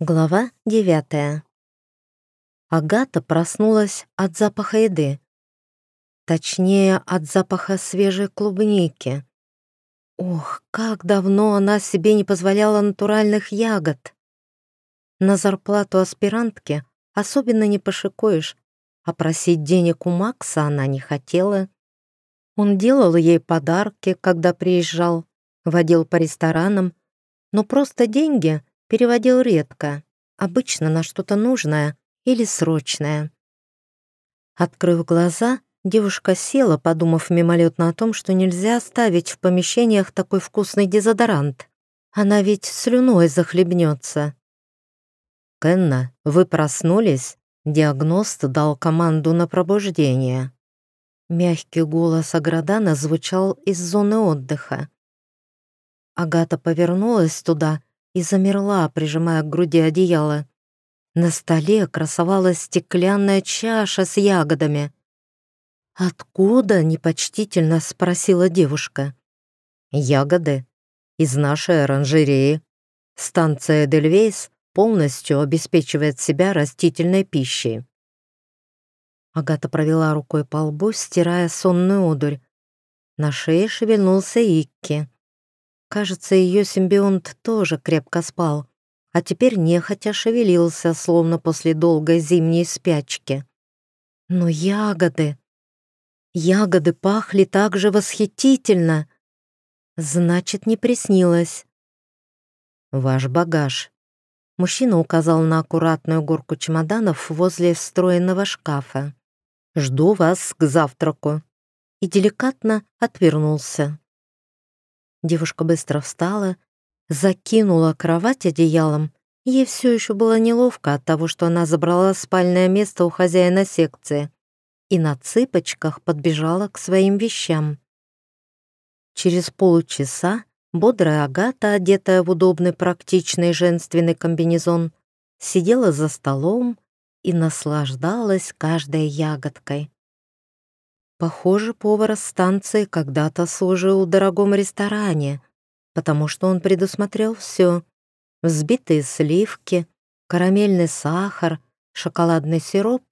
Глава девятая. Агата проснулась от запаха еды. Точнее, от запаха свежей клубники. Ох, как давно она себе не позволяла натуральных ягод. На зарплату аспирантки особенно не пошикуешь, а просить денег у Макса она не хотела. Он делал ей подарки, когда приезжал, водил по ресторанам, но просто деньги — переводил редко, обычно на что-то нужное или срочное. Открыв глаза, девушка села, подумав мимолетно о том, что нельзя ставить в помещениях такой вкусный дезодорант. Она ведь слюной захлебнется. «Кенна, вы проснулись?» Диагност дал команду на пробуждение. Мягкий голос Аградана звучал из зоны отдыха. Агата повернулась туда и замерла, прижимая к груди одеяло. На столе красовалась стеклянная чаша с ягодами. «Откуда?» — непочтительно спросила девушка. «Ягоды. Из нашей оранжереи. Станция Дельвейс полностью обеспечивает себя растительной пищей». Агата провела рукой по лбу, стирая сонную одурь. На шее шевельнулся Икки. Кажется, ее симбионт тоже крепко спал, а теперь нехотя шевелился, словно после долгой зимней спячки. Но ягоды... Ягоды пахли так же восхитительно. Значит, не приснилось. «Ваш багаж». Мужчина указал на аккуратную горку чемоданов возле встроенного шкафа. «Жду вас к завтраку». И деликатно отвернулся. Девушка быстро встала, закинула кровать одеялом. Ей все еще было неловко от того, что она забрала спальное место у хозяина секции и на цыпочках подбежала к своим вещам. Через полчаса бодрая Агата, одетая в удобный практичный женственный комбинезон, сидела за столом и наслаждалась каждой ягодкой. Похоже, повар станции когда-то служил в дорогом ресторане, потому что он предусмотрел все. Взбитые сливки, карамельный сахар, шоколадный сироп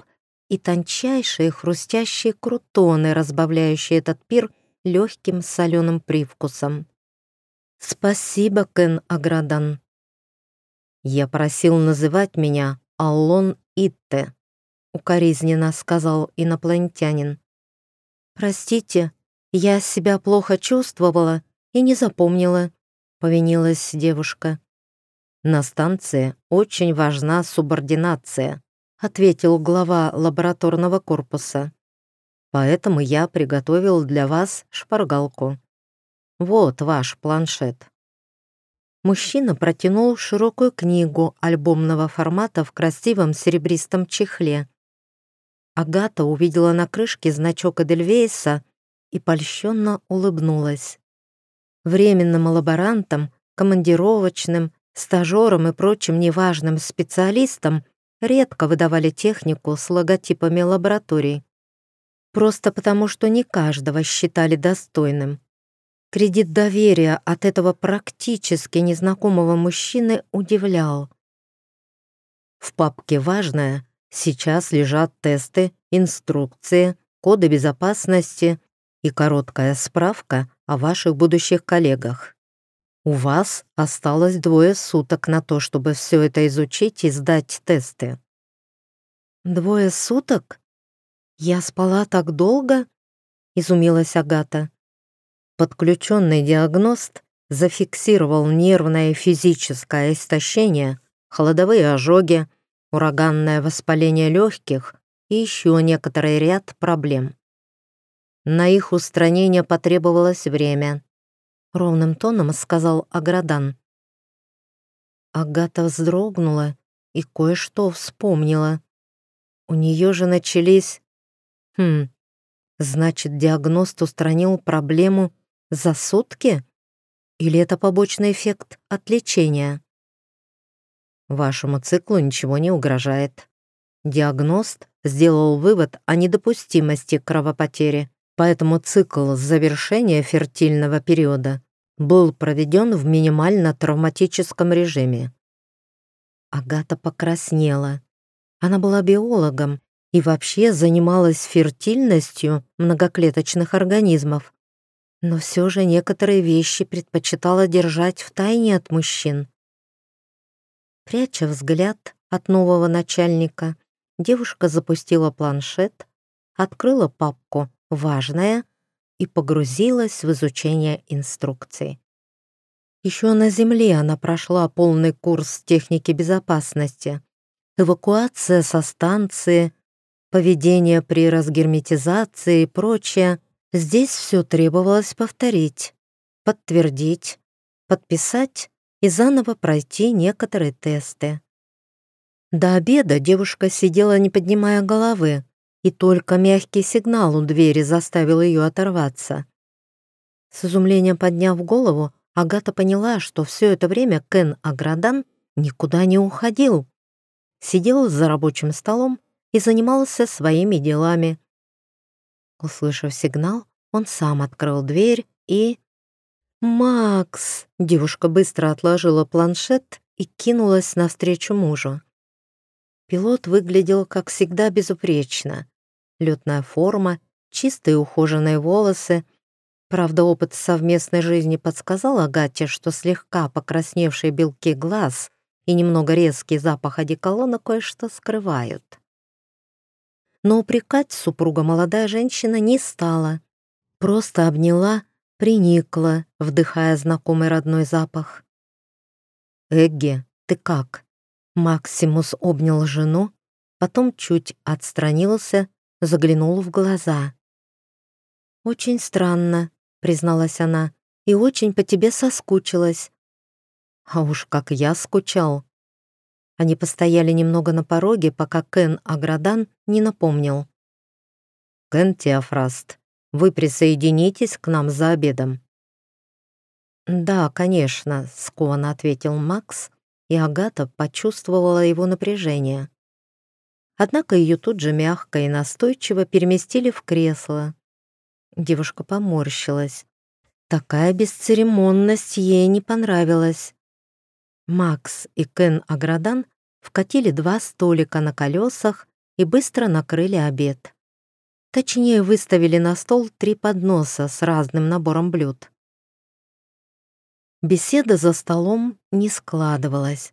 и тончайшие хрустящие крутоны, разбавляющие этот пир легким соленым привкусом. «Спасибо, Кен Аградан». «Я просил называть меня Аллон Итте», — укоризненно сказал инопланетянин. «Простите, я себя плохо чувствовала и не запомнила», — повинилась девушка. «На станции очень важна субординация», — ответил глава лабораторного корпуса. «Поэтому я приготовил для вас шпаргалку. Вот ваш планшет». Мужчина протянул широкую книгу альбомного формата в красивом серебристом чехле. Агата увидела на крышке значок Эдельвейса и польщенно улыбнулась. Временным лаборантам, командировочным, стажерам и прочим неважным специалистам редко выдавали технику с логотипами лабораторий. Просто потому, что не каждого считали достойным. Кредит доверия от этого практически незнакомого мужчины удивлял. В папке «Важное» Сейчас лежат тесты, инструкции, коды безопасности и короткая справка о ваших будущих коллегах. У вас осталось двое суток на то, чтобы все это изучить и сдать тесты. «Двое суток? Я спала так долго?» — изумилась Агата. Подключенный диагност зафиксировал нервное и физическое истощение, холодовые ожоги, ураганное воспаление легких и еще некоторый ряд проблем. На их устранение потребовалось время. Ровным тоном сказал Аградан. Агата вздрогнула и кое-что вспомнила. У нее же начались... Хм, значит, диагност устранил проблему за сутки? Или это побочный эффект от лечения? Вашему циклу ничего не угрожает. Диагност сделал вывод о недопустимости кровопотери, поэтому цикл завершения фертильного периода был проведен в минимально травматическом режиме. Агата покраснела. Она была биологом и вообще занималась фертильностью многоклеточных организмов. Но все же некоторые вещи предпочитала держать в тайне от мужчин. Пряча взгляд от нового начальника, девушка запустила планшет, открыла папку «Важное» и погрузилась в изучение инструкций. Еще на Земле она прошла полный курс техники безопасности, эвакуация со станции, поведение при разгерметизации и прочее. Здесь все требовалось повторить, подтвердить, подписать и заново пройти некоторые тесты. До обеда девушка сидела, не поднимая головы, и только мягкий сигнал у двери заставил ее оторваться. С изумлением подняв голову, Агата поняла, что все это время Кен Аградан никуда не уходил. Сидел за рабочим столом и занимался своими делами. Услышав сигнал, он сам открыл дверь и... «Макс!» — девушка быстро отложила планшет и кинулась навстречу мужу. Пилот выглядел, как всегда, безупречно летная форма, чистые ухоженные волосы. Правда, опыт совместной жизни подсказал Агате, что слегка покрасневшие белки глаз и немного резкий запах одеколона кое-что скрывают. Но упрекать супруга молодая женщина не стала. Просто обняла, приникла, вдыхая знакомый родной запах. «Эгги, ты как?» Максимус обнял жену, потом чуть отстранился заглянул в глаза. «Очень странно», — призналась она, — «и очень по тебе соскучилась». А уж как я скучал. Они постояли немного на пороге, пока Кен Аградан не напомнил. «Кен Теофраст, вы присоединитесь к нам за обедом». «Да, конечно», — скованно ответил Макс, и Агата почувствовала его напряжение. Однако ее тут же мягко и настойчиво переместили в кресло. Девушка поморщилась. Такая бесцеремонность ей не понравилась. Макс и Кен Аградан вкатили два столика на колесах и быстро накрыли обед. Точнее, выставили на стол три подноса с разным набором блюд. Беседа за столом не складывалась.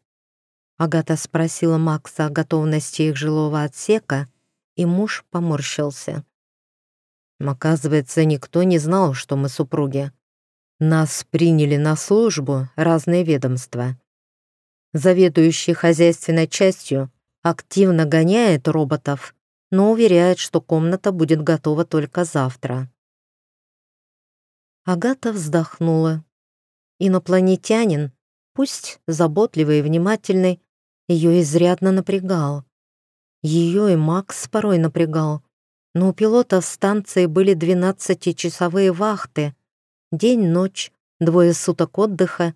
Агата спросила Макса о готовности их жилого отсека, и муж поморщился. Оказывается, никто не знал, что мы супруги. Нас приняли на службу разные ведомства. Заведующий хозяйственной частью активно гоняет роботов, но уверяет, что комната будет готова только завтра. Агата вздохнула. Инопланетянин пусть заботливый и внимательный, ее изрядно напрягал. Ее и Макс порой напрягал, но у пилота в станции были 12-часовые вахты, день-ночь, двое суток отдыха.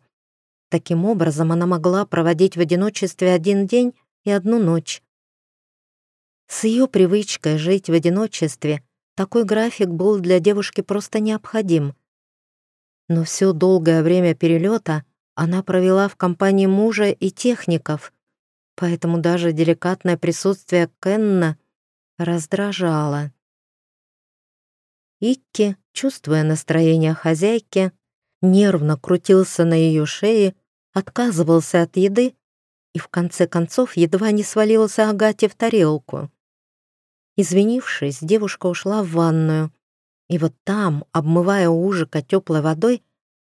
Таким образом, она могла проводить в одиночестве один день и одну ночь. С ее привычкой жить в одиночестве такой график был для девушки просто необходим. Но все долгое время перелета она провела в компании мужа и техников, поэтому даже деликатное присутствие Кенна раздражало. Икки, чувствуя настроение хозяйки, нервно крутился на ее шее, отказывался от еды и в конце концов едва не свалился Агате в тарелку. Извинившись, девушка ушла в ванную, и вот там, обмывая ужика теплой водой,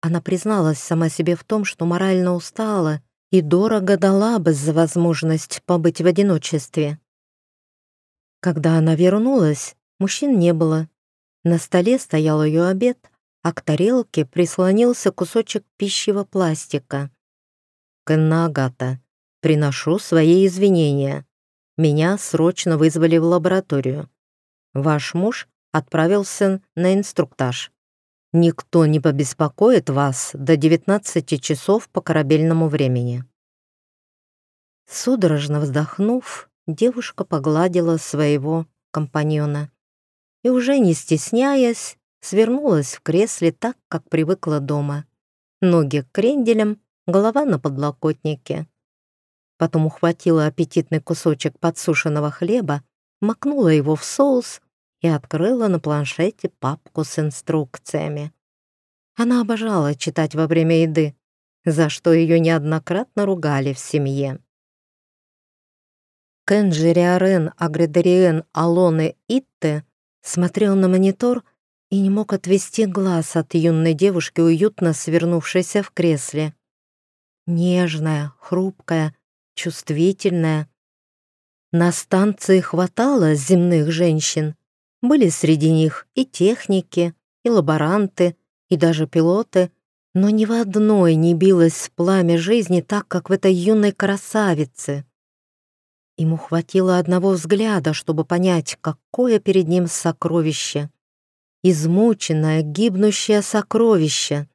она призналась сама себе в том, что морально устала и дорого дала бы за возможность побыть в одиночестве. Когда она вернулась, мужчин не было. На столе стоял ее обед, а к тарелке прислонился кусочек пищевого пластика. «Кенна Агата, приношу свои извинения. Меня срочно вызвали в лабораторию. Ваш муж отправился на инструктаж. Никто не побеспокоит вас до 19 часов по корабельному времени». Судорожно вздохнув, девушка погладила своего компаньона и, уже не стесняясь, свернулась в кресле так, как привыкла дома. Ноги к кренделям, голова на подлокотнике. Потом ухватила аппетитный кусочек подсушенного хлеба, макнула его в соус и открыла на планшете папку с инструкциями. Она обожала читать во время еды, за что ее неоднократно ругали в семье. Кенджи Риарен Агредериен Алоны Итте смотрел на монитор и не мог отвести глаз от юной девушки, уютно свернувшейся в кресле. Нежная, хрупкая, чувствительная. На станции хватало земных женщин, были среди них и техники, и лаборанты, и даже пилоты, но ни в одной не билось пламя жизни так, как в этой юной красавице. Ему хватило одного взгляда, чтобы понять, какое перед ним сокровище. Измученное, гибнущее сокровище.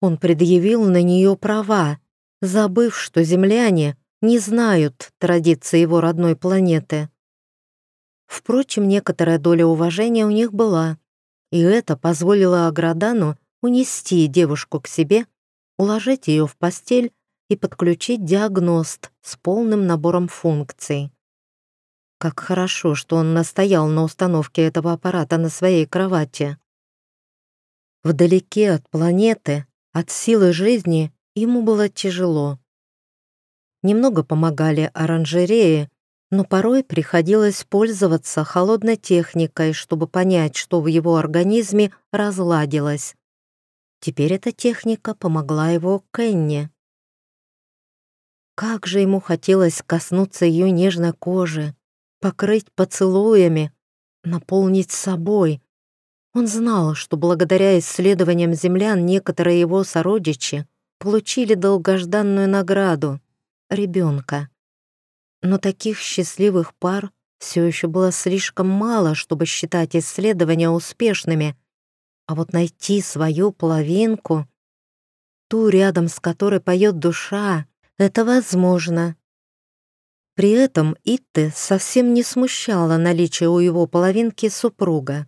Он предъявил на нее права, забыв, что земляне не знают традиции его родной планеты. Впрочем, некоторая доля уважения у них была, и это позволило Аградану унести девушку к себе, уложить ее в постель и подключить диагност с полным набором функций. Как хорошо, что он настоял на установке этого аппарата на своей кровати. Вдалеке от планеты, от силы жизни, ему было тяжело. Немного помогали оранжереи, но порой приходилось пользоваться холодной техникой, чтобы понять, что в его организме разладилось. Теперь эта техника помогла его Кенне. Как же ему хотелось коснуться ее нежной кожи, покрыть поцелуями, наполнить собой. Он знал, что благодаря исследованиям землян некоторые его сородичи получили долгожданную награду — ребенка. Но таких счастливых пар все еще было слишком мало, чтобы считать исследования успешными. А вот найти свою половинку, ту, рядом с которой поет душа, это возможно. При этом Итте совсем не смущало наличие у его половинки супруга.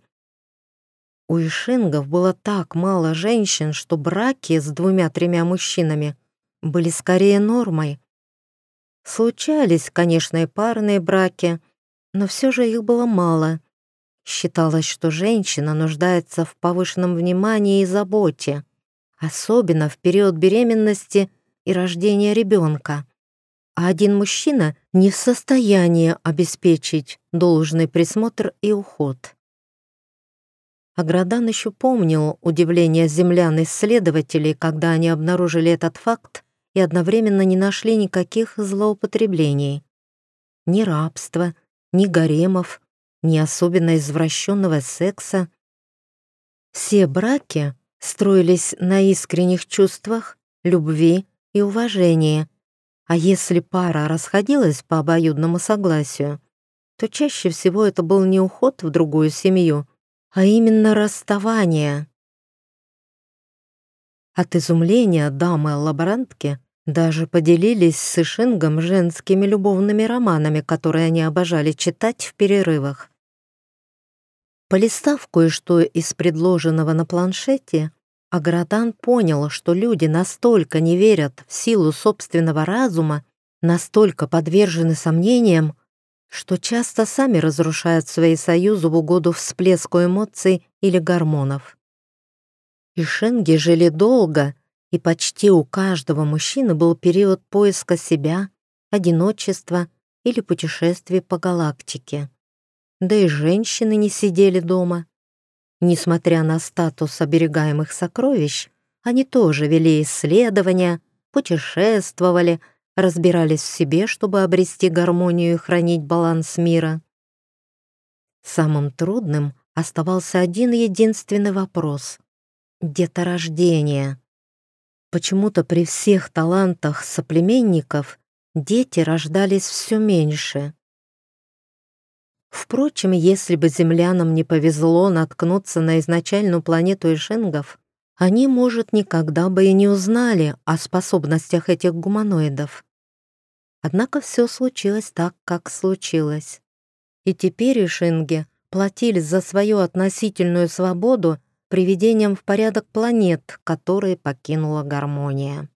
У Ишингов было так мало женщин, что браки с двумя-тремя мужчинами были скорее нормой. Случались, конечно, и парные браки, но все же их было мало. Считалось, что женщина нуждается в повышенном внимании и заботе, особенно в период беременности и рождения ребенка. А один мужчина не в состоянии обеспечить должный присмотр и уход. Аградан еще помнил удивление землян-исследователей, когда они обнаружили этот факт и одновременно не нашли никаких злоупотреблений. Ни рабства, ни гаремов, ни особенно извращенного секса. Все браки строились на искренних чувствах, любви и уважении, а если пара расходилась по обоюдному согласию, то чаще всего это был не уход в другую семью, а именно расставание. От изумления дамы-лаборантки даже поделились с Ишингом женскими любовными романами, которые они обожали читать в перерывах. Полистав кое-что из предложенного на планшете, Аградан понял, что люди настолько не верят в силу собственного разума, настолько подвержены сомнениям, что часто сами разрушают свои союзы в угоду всплеску эмоций или гормонов. И Шенги жили долго, и почти у каждого мужчины был период поиска себя, одиночества или путешествий по галактике. Да и женщины не сидели дома. Несмотря на статус оберегаемых сокровищ, они тоже вели исследования, путешествовали, разбирались в себе, чтобы обрести гармонию и хранить баланс мира. Самым трудным оставался один единственный вопрос деторождение. Почему-то при всех талантах соплеменников дети рождались все меньше. Впрочем, если бы землянам не повезло наткнуться на изначальную планету Ишенгов, они, может, никогда бы и не узнали о способностях этих гуманоидов. Однако все случилось так, как случилось. И теперь Ишинги платили за свою относительную свободу приведением в порядок планет, которые покинула гармония.